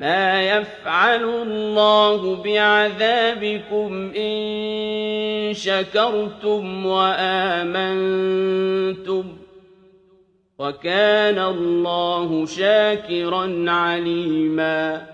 مَا يَفْعَلُ اللَّهُ بِعَذَابِكُمْ إِن شَكَرْتُمْ وَآمَنتُمْ ۚ وَكَانَ اللَّهُ شَاكِرًا عَلِيمًا